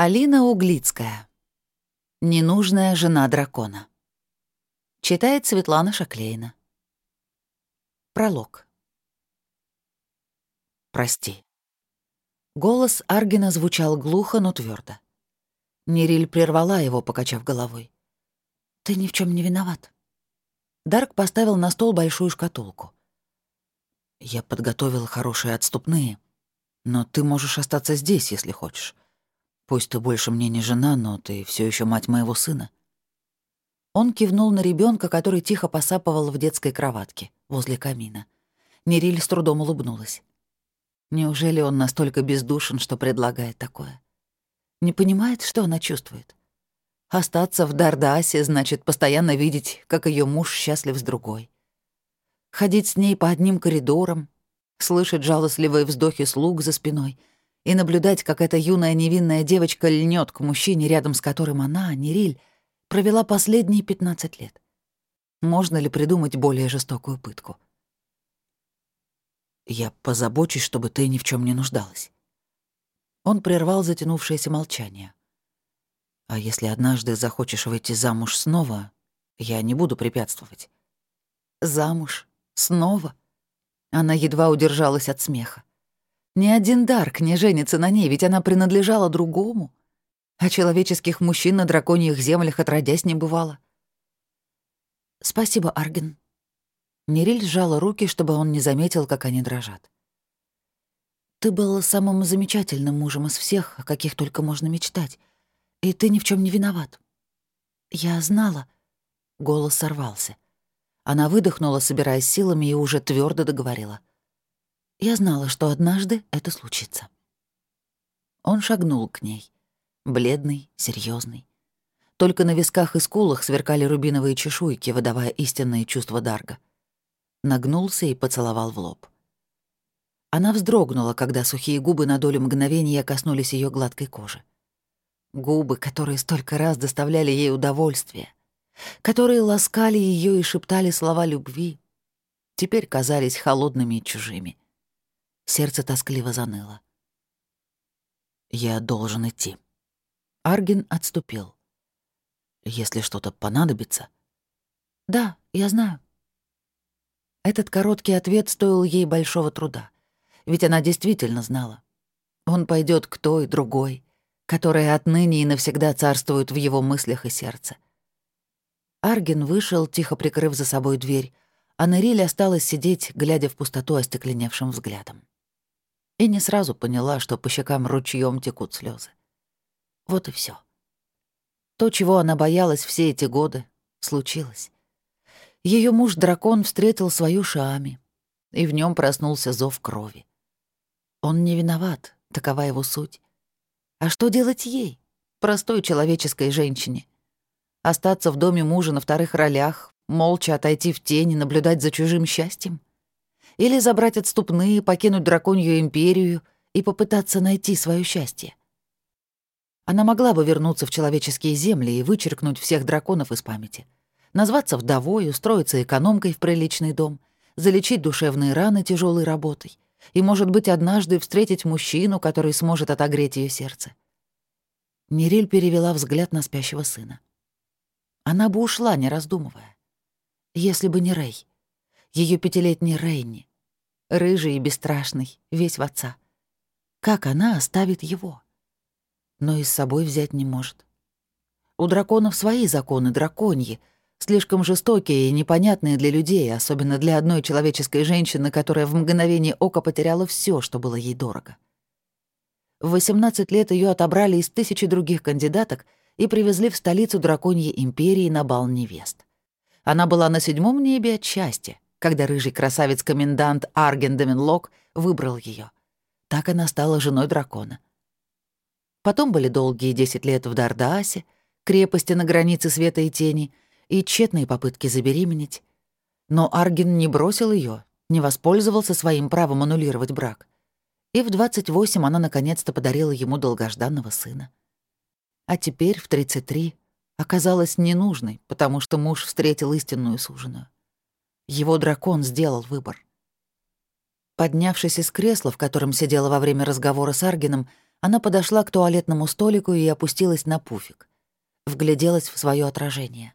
Алина Углицкая. Ненужная жена дракона. Читает Светлана Шаклейна. Пролог. Прости. Голос Аргина звучал глухо, но твердо. Нериль прервала его, покачав головой. «Ты ни в чем не виноват». Дарк поставил на стол большую шкатулку. «Я подготовил хорошие отступные, но ты можешь остаться здесь, если хочешь. Пусть ты больше мне не жена, но ты все еще мать моего сына». Он кивнул на ребенка, который тихо посапывал в детской кроватке возле камина. Нериль с трудом улыбнулась. Неужели он настолько бездушен, что предлагает такое? Не понимает, что она чувствует? Остаться в Дардаасе значит постоянно видеть, как ее муж счастлив с другой. Ходить с ней по одним коридорам, слышать жалостливые вздохи слуг за спиной — и наблюдать, как эта юная невинная девочка льнет к мужчине, рядом с которым она, Нериль, провела последние 15 лет. Можно ли придумать более жестокую пытку? «Я позабочусь, чтобы ты ни в чем не нуждалась». Он прервал затянувшееся молчание. «А если однажды захочешь выйти замуж снова, я не буду препятствовать». «Замуж? Снова?» Она едва удержалась от смеха. Ни один Дарк не женится на ней, ведь она принадлежала другому. А человеческих мужчин на драконьих землях отродясь не бывало. «Спасибо, Арген». Нериль сжала руки, чтобы он не заметил, как они дрожат. «Ты был самым замечательным мужем из всех, о каких только можно мечтать, и ты ни в чем не виноват. Я знала...» Голос сорвался. Она выдохнула, собираясь силами, и уже твердо договорила. Я знала, что однажды это случится. Он шагнул к ней. Бледный, серьезный. Только на висках и скулах сверкали рубиновые чешуйки, выдавая истинные чувства Дарга. Нагнулся и поцеловал в лоб. Она вздрогнула, когда сухие губы на долю мгновения коснулись ее гладкой кожи. Губы, которые столько раз доставляли ей удовольствие, которые ласкали ее и шептали слова любви, теперь казались холодными и чужими. Сердце тоскливо заныло. «Я должен идти». Арген отступил. «Если что-то понадобится...» «Да, я знаю». Этот короткий ответ стоил ей большого труда, ведь она действительно знала. Он пойдет к той, другой, которая отныне и навсегда царствует в его мыслях и сердце. Арген вышел, тихо прикрыв за собой дверь, а Нериль осталась сидеть, глядя в пустоту остекленевшим взглядом и не сразу поняла, что по щекам ручьем текут слезы. Вот и все. То, чего она боялась все эти годы, случилось. Ее муж-дракон встретил свою Шаами, и в нем проснулся зов крови. Он не виноват, такова его суть. А что делать ей, простой человеческой женщине? Остаться в доме мужа на вторых ролях, молча отойти в тень и наблюдать за чужим счастьем? Или забрать отступные, покинуть драконью империю и попытаться найти свое счастье. Она могла бы вернуться в человеческие земли и вычеркнуть всех драконов из памяти. Назваться вдовой, устроиться экономкой в приличный дом, залечить душевные раны тяжелой работой и, может быть, однажды встретить мужчину, который сможет отогреть ее сердце. Нериль перевела взгляд на спящего сына. Она бы ушла, не раздумывая. Если бы не Рэй. Ее пятилетний Рейни рыжий и бесстрашный, весь в отца. Как она оставит его? Но и с собой взять не может. У драконов свои законы, драконьи, слишком жестокие и непонятные для людей, особенно для одной человеческой женщины, которая в мгновение ока потеряла все, что было ей дорого. В 18 лет ее отобрали из тысячи других кандидаток и привезли в столицу драконьей империи на бал невест. Она была на седьмом небе от счастья, когда рыжий красавец-комендант Арген Доминлок выбрал ее. Так она стала женой дракона. Потом были долгие десять лет в Дардаасе, крепости на границе света и тени, и тщетные попытки забеременеть. Но Арген не бросил ее, не воспользовался своим правом аннулировать брак. И в 28 она наконец-то подарила ему долгожданного сына. А теперь, в 33, оказалась ненужной, потому что муж встретил истинную суженую. Его дракон сделал выбор. Поднявшись из кресла, в котором сидела во время разговора с Аргином, Она подошла к туалетному столику и опустилась на пуфик. Вгляделась в свое отражение.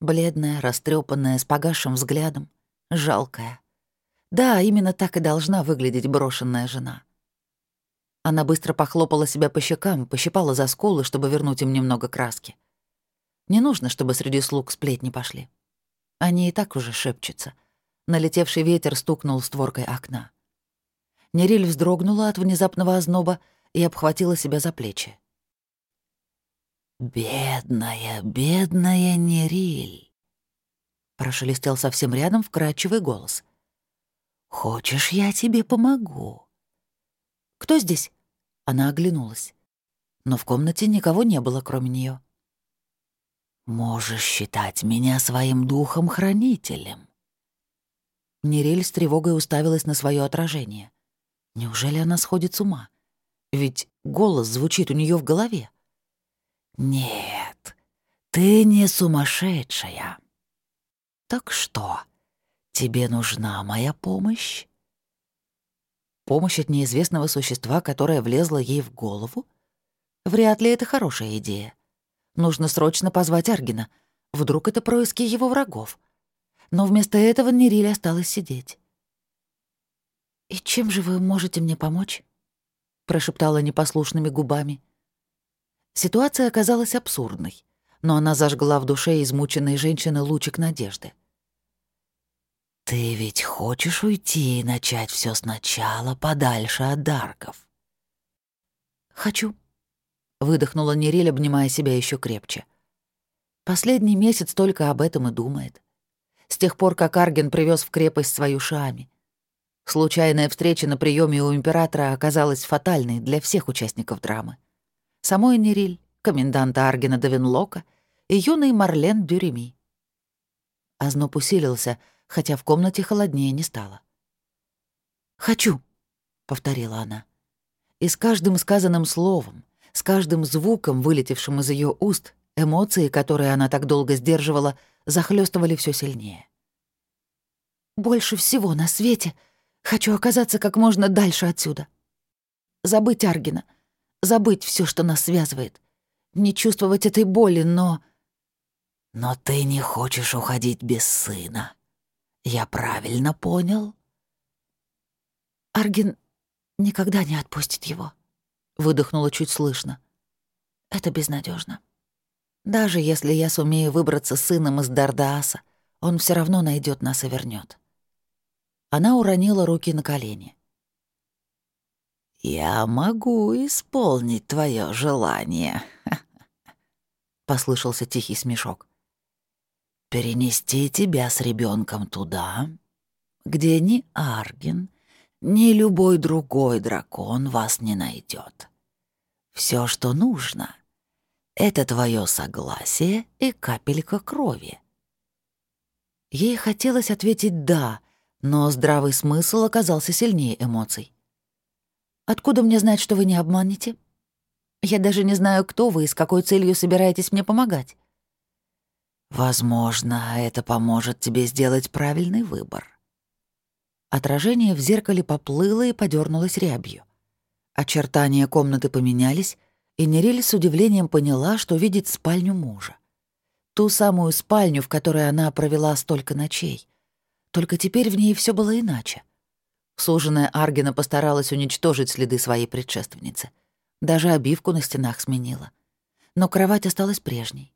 Бледная, растрепанная, с погасшим взглядом, жалкая. Да, именно так и должна выглядеть брошенная жена. Она быстро похлопала себя по щекам, пощипала за скулы, чтобы вернуть им немного краски. Не нужно, чтобы среди слуг сплетни пошли. Они и так уже шепчутся. Налетевший ветер стукнул створкой окна. Нериль вздрогнула от внезапного озноба и обхватила себя за плечи. «Бедная, бедная Нериль!» Прошелестел совсем рядом вкрадчивый голос. «Хочешь, я тебе помогу?» «Кто здесь?» Она оглянулась. Но в комнате никого не было, кроме нее. «Можешь считать меня своим духом-хранителем». Нериль с тревогой уставилась на свое отражение. Неужели она сходит с ума? Ведь голос звучит у нее в голове. «Нет, ты не сумасшедшая. Так что, тебе нужна моя помощь?» Помощь от неизвестного существа, которое влезло ей в голову? Вряд ли это хорошая идея. Нужно срочно позвать Аргина. Вдруг это происки его врагов. Но вместо этого Нериль осталась сидеть. «И чем же вы можете мне помочь?» — прошептала непослушными губами. Ситуация оказалась абсурдной, но она зажгла в душе измученной женщины лучик надежды. «Ты ведь хочешь уйти и начать все сначала, подальше от Дарков?» «Хочу», — выдохнула Нериль, обнимая себя еще крепче. Последний месяц только об этом и думает. С тех пор, как Арген привез в крепость свою Шами. Случайная встреча на приеме у императора оказалась фатальной для всех участников драмы. Самой Нериль, коменданта Аргена Давинлока и юный Марлен Дюреми. Озноб усилился, хотя в комнате холоднее не стало. «Хочу», — повторила она. И с каждым сказанным словом, с каждым звуком, вылетевшим из ее уст, эмоции, которые она так долго сдерживала, захлестывали все сильнее. «Больше всего на свете Хочу оказаться как можно дальше отсюда. Забыть Аргина. Забыть все, что нас связывает. Не чувствовать этой боли, но... Но ты не хочешь уходить без сына. Я правильно понял? Аргин никогда не отпустит его. Выдохнула чуть слышно. Это безнадежно. Даже если я сумею выбраться с сыном из Дардааса, он все равно найдет нас и вернет. Она уронила руки на колени. «Я могу исполнить твое желание», — послышался тихий смешок. «Перенести тебя с ребенком туда, где ни Арген, ни любой другой дракон вас не найдет. Все, что нужно, — это твое согласие и капелька крови». Ей хотелось ответить «да», но здравый смысл оказался сильнее эмоций. «Откуда мне знать, что вы не обманете? Я даже не знаю, кто вы и с какой целью собираетесь мне помогать». «Возможно, это поможет тебе сделать правильный выбор». Отражение в зеркале поплыло и подернулось рябью. Очертания комнаты поменялись, и Нериль с удивлением поняла, что видит спальню мужа. Ту самую спальню, в которой она провела столько ночей — только теперь в ней все было иначе. Суженая Аргина постаралась уничтожить следы своей предшественницы. Даже обивку на стенах сменила. Но кровать осталась прежней.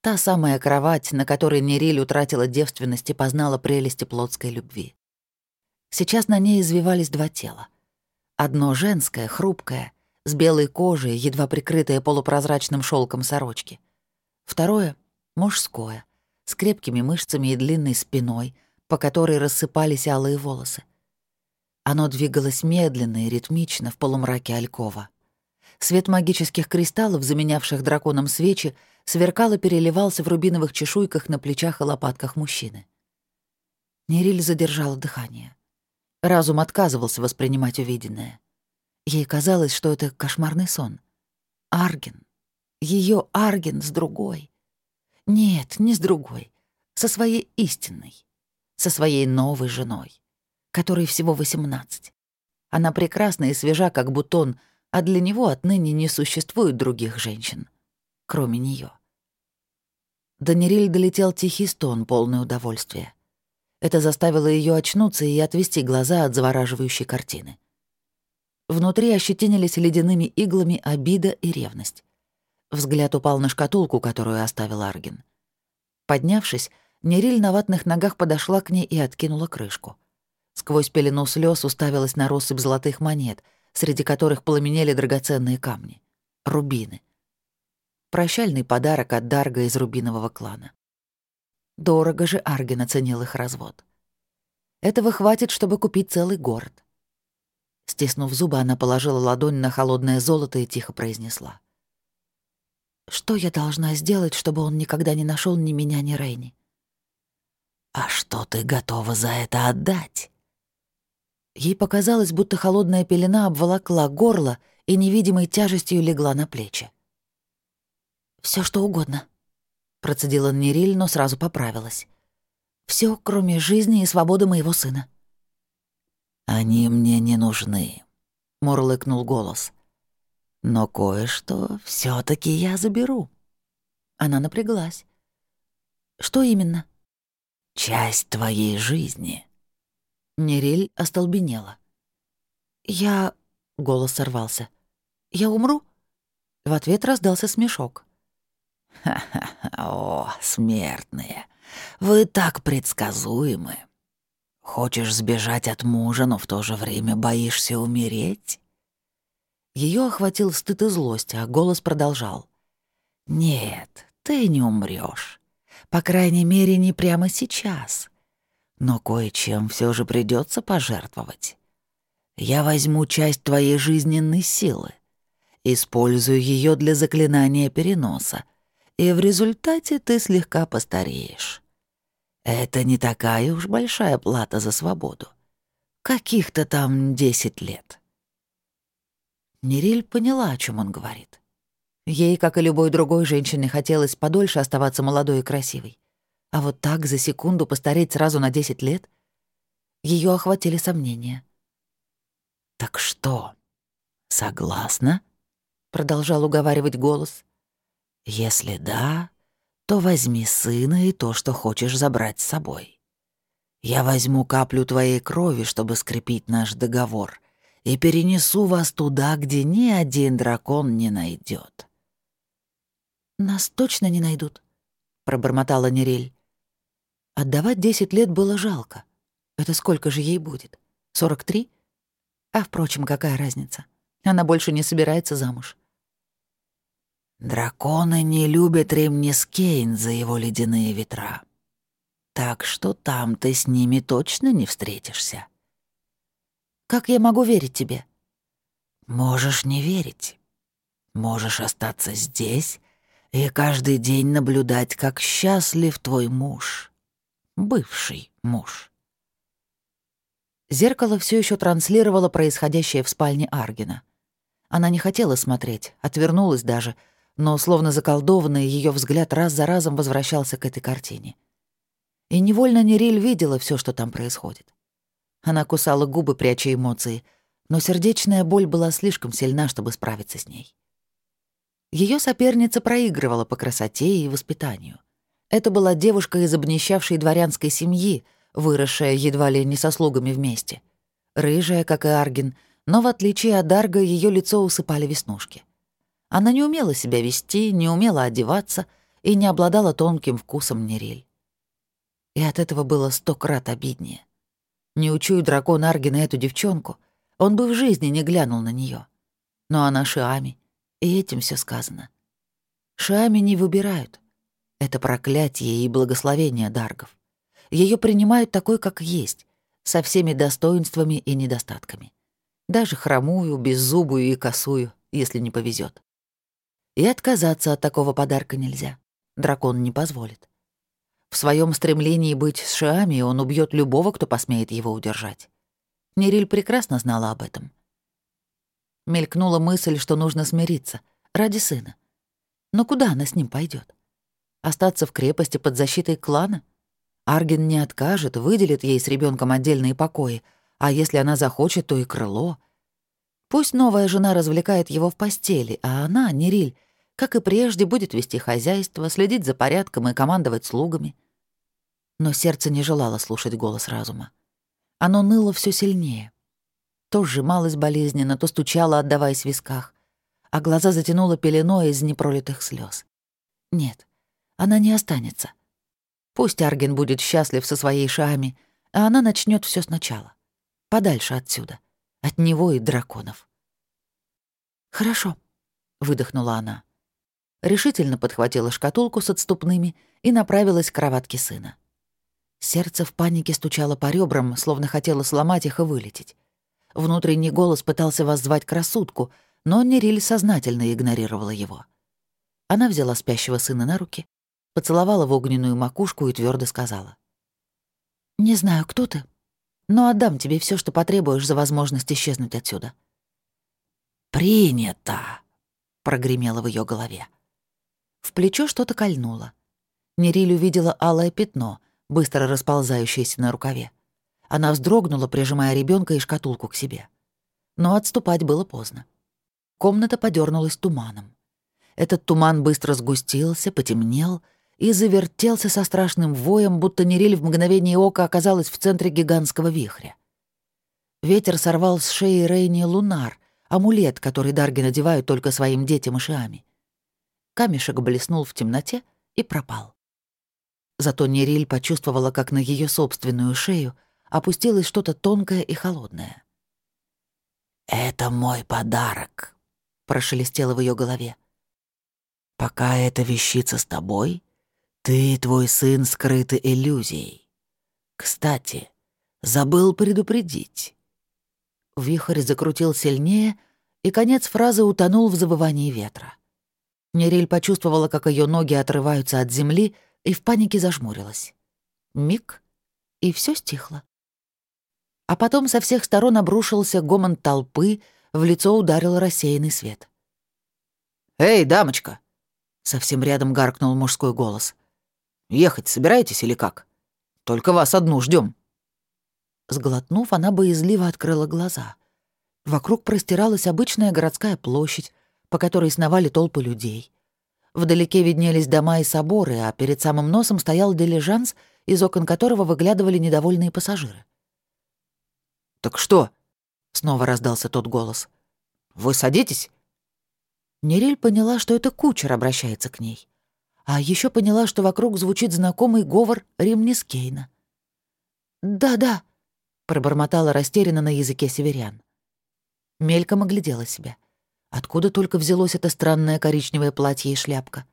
Та самая кровать, на которой Нериль утратила девственность и познала прелести плотской любви. Сейчас на ней извивались два тела. Одно женское, хрупкое, с белой кожей, едва прикрытое полупрозрачным шелком сорочки. Второе — мужское, с крепкими мышцами и длинной спиной, по которой рассыпались алые волосы. Оно двигалось медленно и ритмично в полумраке алькова. Свет магических кристаллов, заменявших драконом свечи, сверкал и переливался в рубиновых чешуйках на плечах и лопатках мужчины. Нериль задержала дыхание. Разум отказывался воспринимать увиденное. Ей казалось, что это кошмарный сон. Арген. ее Арген с другой. Нет, не с другой. Со своей истинной со своей новой женой, которой всего 18. Она прекрасна и свежа, как бутон, а для него отныне не существует других женщин, кроме нее. До Нериль долетел тихий стон, полный удовольствия. Это заставило ее очнуться и отвести глаза от завораживающей картины. Внутри ощетинились ледяными иглами обида и ревность. Взгляд упал на шкатулку, которую оставил Арген. Поднявшись, Нериль на ватных ногах подошла к ней и откинула крышку. Сквозь пелену слез уставилась на россыпь золотых монет, среди которых пламенели драгоценные камни. Рубины. Прощальный подарок от Дарга из рубинового клана. Дорого же Арген оценил их развод. Этого хватит, чтобы купить целый город. Стиснув зубы, она положила ладонь на холодное золото и тихо произнесла. «Что я должна сделать, чтобы он никогда не нашел ни меня, ни Рейни?» «А что ты готова за это отдать?» Ей показалось, будто холодная пелена обволокла горло и невидимой тяжестью легла на плечи. Все что угодно», — процедила Нериль, но сразу поправилась. Все, кроме жизни и свободы моего сына». «Они мне не нужны», — мурлыкнул голос. «Но кое-что все таки я заберу». Она напряглась. «Что именно?» часть твоей жизни». Нериль остолбенела. «Я...» — голос сорвался. «Я умру?» В ответ раздался смешок. «Ха-ха-ха, о, смертные, вы так предсказуемы. Хочешь сбежать от мужа, но в то же время боишься умереть?» Ее охватил стыд и злость, а голос продолжал. «Нет, ты не умрешь. По крайней мере, не прямо сейчас. Но кое-чем все же придется пожертвовать. Я возьму часть твоей жизненной силы, использую ее для заклинания переноса, и в результате ты слегка постареешь. Это не такая уж большая плата за свободу. Каких-то там десять лет. Нериль поняла, о чем он говорит. Ей, как и любой другой женщине, хотелось подольше оставаться молодой и красивой. А вот так за секунду постареть сразу на 10 лет? Ее охватили сомнения. «Так что, согласна?» — продолжал уговаривать голос. «Если да, то возьми сына и то, что хочешь забрать с собой. Я возьму каплю твоей крови, чтобы скрепить наш договор, и перенесу вас туда, где ни один дракон не найдет. «Нас точно не найдут», — пробормотала Нерель. Отдавать десять лет было жалко. Это сколько же ей будет? Сорок три? А, впрочем, какая разница? Она больше не собирается замуж. Драконы не любят Ремнискейн за его ледяные ветра. Так что там ты с ними точно не встретишься. Как я могу верить тебе? Можешь не верить. Можешь остаться здесь и каждый день наблюдать, как счастлив твой муж, бывший муж. Зеркало все еще транслировало происходящее в спальне Аргина. Она не хотела смотреть, отвернулась даже, но, словно заколдованный, ее взгляд раз за разом возвращался к этой картине. И невольно Нериль видела все, что там происходит. Она кусала губы, пряча эмоции, но сердечная боль была слишком сильна, чтобы справиться с ней. Ее соперница проигрывала по красоте и воспитанию. Это была девушка из обнищавшей дворянской семьи, выросшая едва ли не со слугами вместе. Рыжая, как и Аргин, но в отличие от Дарга ее лицо усыпали веснушки. Она не умела себя вести, не умела одеваться и не обладала тонким вкусом Нериль. И от этого было сто крат обиднее. Не учуя дракон Аргина эту девчонку, он бы в жизни не глянул на нее. Но она Шиами, и этим все сказано. Шами не выбирают. Это проклятие и благословение даргов. Ее принимают такой, как есть, со всеми достоинствами и недостатками. Даже хромую, беззубую и косую, если не повезет. И отказаться от такого подарка нельзя. Дракон не позволит. В своем стремлении быть с Шиами он убьет любого, кто посмеет его удержать. Нериль прекрасно знала об этом. Мелькнула мысль, что нужно смириться. Ради сына. Но куда она с ним пойдет? Остаться в крепости под защитой клана? Арген не откажет, выделит ей с ребенком отдельные покои, а если она захочет, то и крыло. Пусть новая жена развлекает его в постели, а она, Нериль, как и прежде, будет вести хозяйство, следить за порядком и командовать слугами. Но сердце не желало слушать голос разума. Оно ныло все сильнее. То сжималось болезненно, то стучало, отдаваясь в висках, а глаза затянуло пеленой из непролитых слез. Нет, она не останется. Пусть Арген будет счастлив со своей Шами, а она начнет все сначала. Подальше отсюда. От него и драконов. «Хорошо», — выдохнула она. Решительно подхватила шкатулку с отступными и направилась к кроватке сына. Сердце в панике стучало по ребрам, словно хотело сломать их и вылететь. Внутренний голос пытался воззвать к рассудку, но Нериль сознательно игнорировала его. Она взяла спящего сына на руки, поцеловала в огненную макушку и твердо сказала. «Не знаю, кто ты, но отдам тебе все, что потребуешь за возможность исчезнуть отсюда». «Принято!» — прогремело в ее голове. В плечо что-то кольнуло. Нериль увидела алое пятно, быстро расползающееся на рукаве. Она вздрогнула, прижимая ребенка и шкатулку к себе. Но отступать было поздно. Комната подернулась туманом. Этот туман быстро сгустился, потемнел и завертелся со страшным воем, будто Нериль в мгновение ока оказалась в центре гигантского вихря. Ветер сорвал с шеи Рейни лунар, амулет, который Дарги надевают только своим детям и шиами. Камешек блеснул в темноте и пропал. Зато Нериль почувствовала, как на ее собственную шею опустилось что-то тонкое и холодное. «Это мой подарок», — прошелестело в ее голове. «Пока эта вещица с тобой, ты и твой сын скрыты иллюзией. Кстати, забыл предупредить». Вихрь закрутил сильнее, и конец фразы утонул в завывании ветра. Нериль почувствовала, как ее ноги отрываются от земли, и в панике зажмурилась. Миг, и все стихло. А потом со всех сторон обрушился гомон толпы, в лицо ударил рассеянный свет. «Эй, дамочка!» — совсем рядом гаркнул мужской голос. «Ехать собираетесь или как? Только вас одну ждем. Сглотнув, она боязливо открыла глаза. Вокруг простиралась обычная городская площадь, по которой сновали толпы людей. Вдалеке виднелись дома и соборы, а перед самым носом стоял дилижанс, из окон которого выглядывали недовольные пассажиры. «Так что?» — снова раздался тот голос. «Вы садитесь?» Нериль поняла, что это кучер обращается к ней. А еще поняла, что вокруг звучит знакомый говор Римнискейна. «Да-да», — пробормотала растерянно на языке северян. Мельком оглядела себя. Откуда только взялось это странное коричневое платье и шляпка?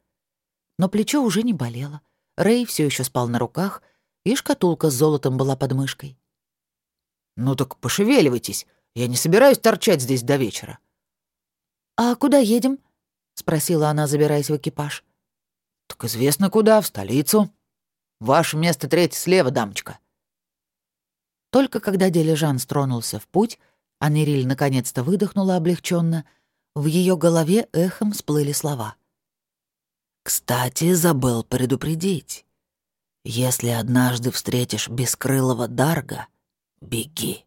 Но плечо уже не болело. Рэй все еще спал на руках, и шкатулка с золотом была под мышкой. «Ну так пошевеливайтесь. Я не собираюсь торчать здесь до вечера». «А куда едем?» — спросила она, забираясь в экипаж. «Так известно куда, в столицу. Ваше место третье слева, дамочка». Только когда дилижанс тронулся в путь, а Нериль наконец-то выдохнула облегченно — в ее голове эхом всплыли слова. «Кстати, забыл предупредить. Если однажды встретишь бескрылого Дарга, беги».